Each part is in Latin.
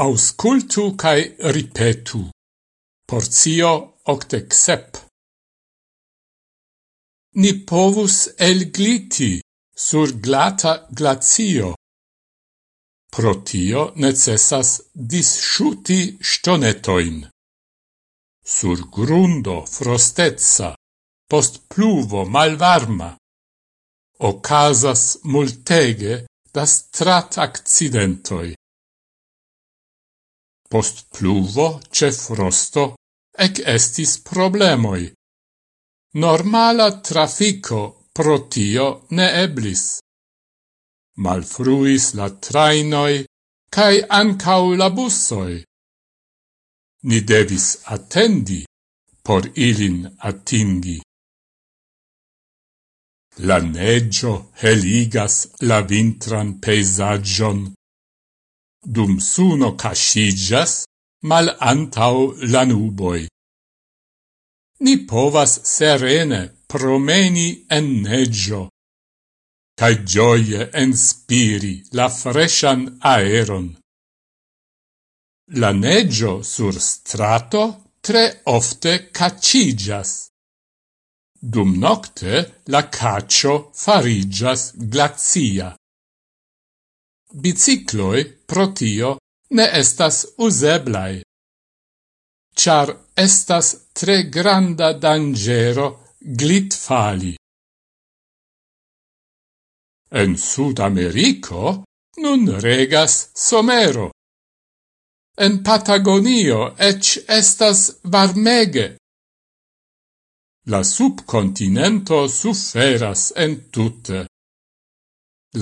Auscultu cae ripetu. Porzio octec sep. Ni povus elgliti sur glata glazio. Pro tio necessas disciuti stonetoin. Sur grundo frostezza, post pluvo malvarma, ocasas multege das trat accidentoi. Post pluvo, ce frosto, ec estis problemoi. Normala trafico pro tio ne eblis. Malfruis la trainoi, cae ancau la bussoi. Ni devis attendi por ilin atingi. La neggio heligas la vintran peisagion dum suno cascigas mal antau la nuboi. Ni povas serene promeni en neggio, cae gioie enspiri la freshan aeron. La neggio sur strato tre ofte cacigas. Dum nocte la caccio farigas glazia bicicloi protio ne estas useblai. Char estas tre granda dangero glitfali. En Sud Americo nun regas somero. En Patagonio ec estas varmege. La subcontinento suferas en tutte.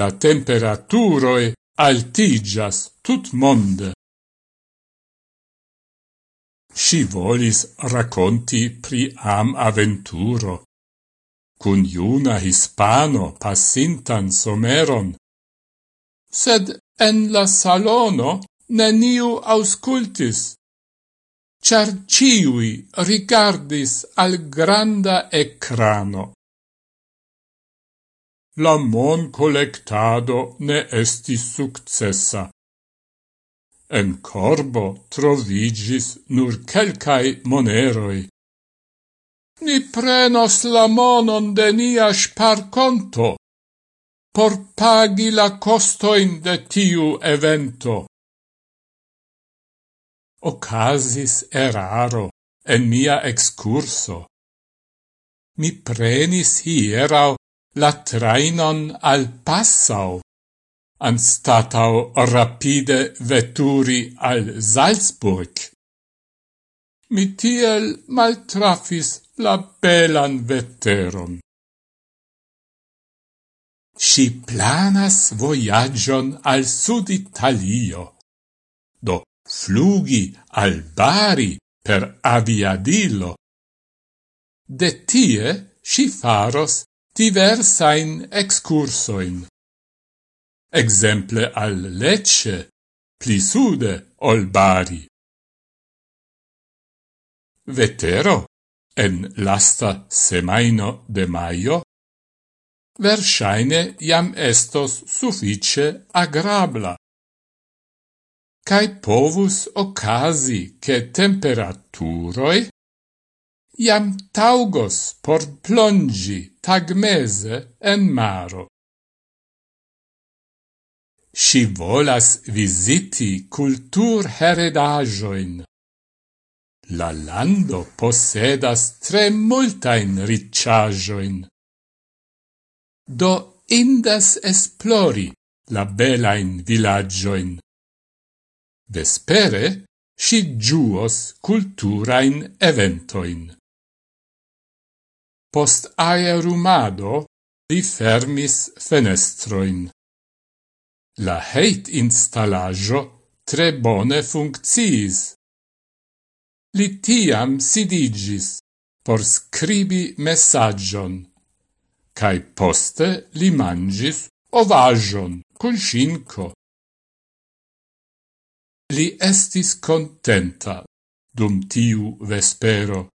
La temperaturoi altigas tut monde. Si volis racconti pri am aventuro. Cun iuna hispano passintan someron. Sed en la salono neniu auscultis. Char ciui rigardis al granda ecrano la mon collectado ne estis successa. En corbo trovigis nur quelcae moneroi. Ni prenos la monon de nia sparconto por pagi la costoin de tiu evento. Ocasis eraro en mia excurso. Mi prenis hierau la trainon al Passau, anstatau rapide veturi al Salzburg. Mi tiel maltrafis la belan veteron. Si planas voyagion al sud Italio, do flugi al Bari per aviadilo. De tie si faros diversain excursoin. Exemple al Lecce, pli sude ol Bari. Vetero, en lasta semaino de maio, versaine iam estos suffice agrabla. Cai povus ocasi che temperaturoi iam taugos por plongi tagmese en maro. Si volas visiti cultur heredajoin. La lando possedas tre multain ricciajoin. Do indas esplori la belain villagioin. Vespere si giuos culturain eventoin. Post aerumado li fermis fenestroin. La heit installajo tre bone funcciis. Li tiam sidigis por scribi messagion, cae poste li mangis ovagion cun cinco. Li estis contenta dum tiu vespero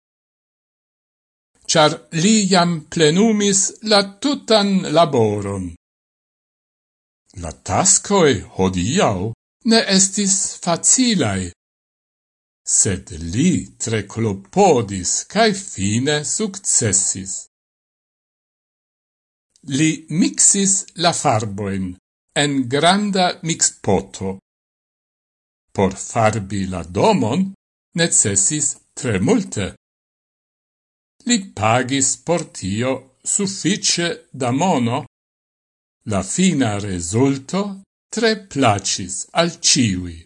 char li jam plenumis la tutan laboron. La tascoi hodiau ne estis facilai, sed li tre clopodis cae fine successis. Li mixis la farboin en granda mixpoto. Por farbi la domon necessis tre multe li pagis por tio suffice da mono. La fina resulto tre placis al ciui.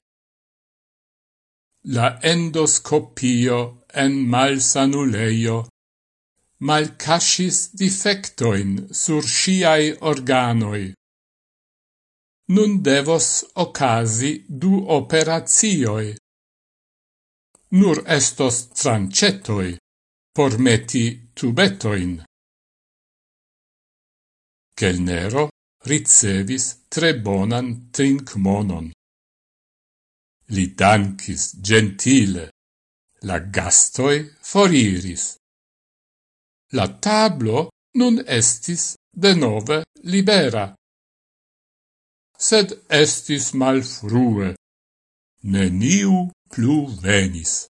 La endoscopio en malsanuleio malcascis defectoin sur sciai organoi. Nun devos ocasi du operatioi. Nur estos trancetoi por meti tubetoin. Kelnero ricevis tre bonan trinc monon. Li dankis gentile, la gastoi foriris. La tablo nun estis de nove libera. Sed estis mal frue. Neniu plu venis.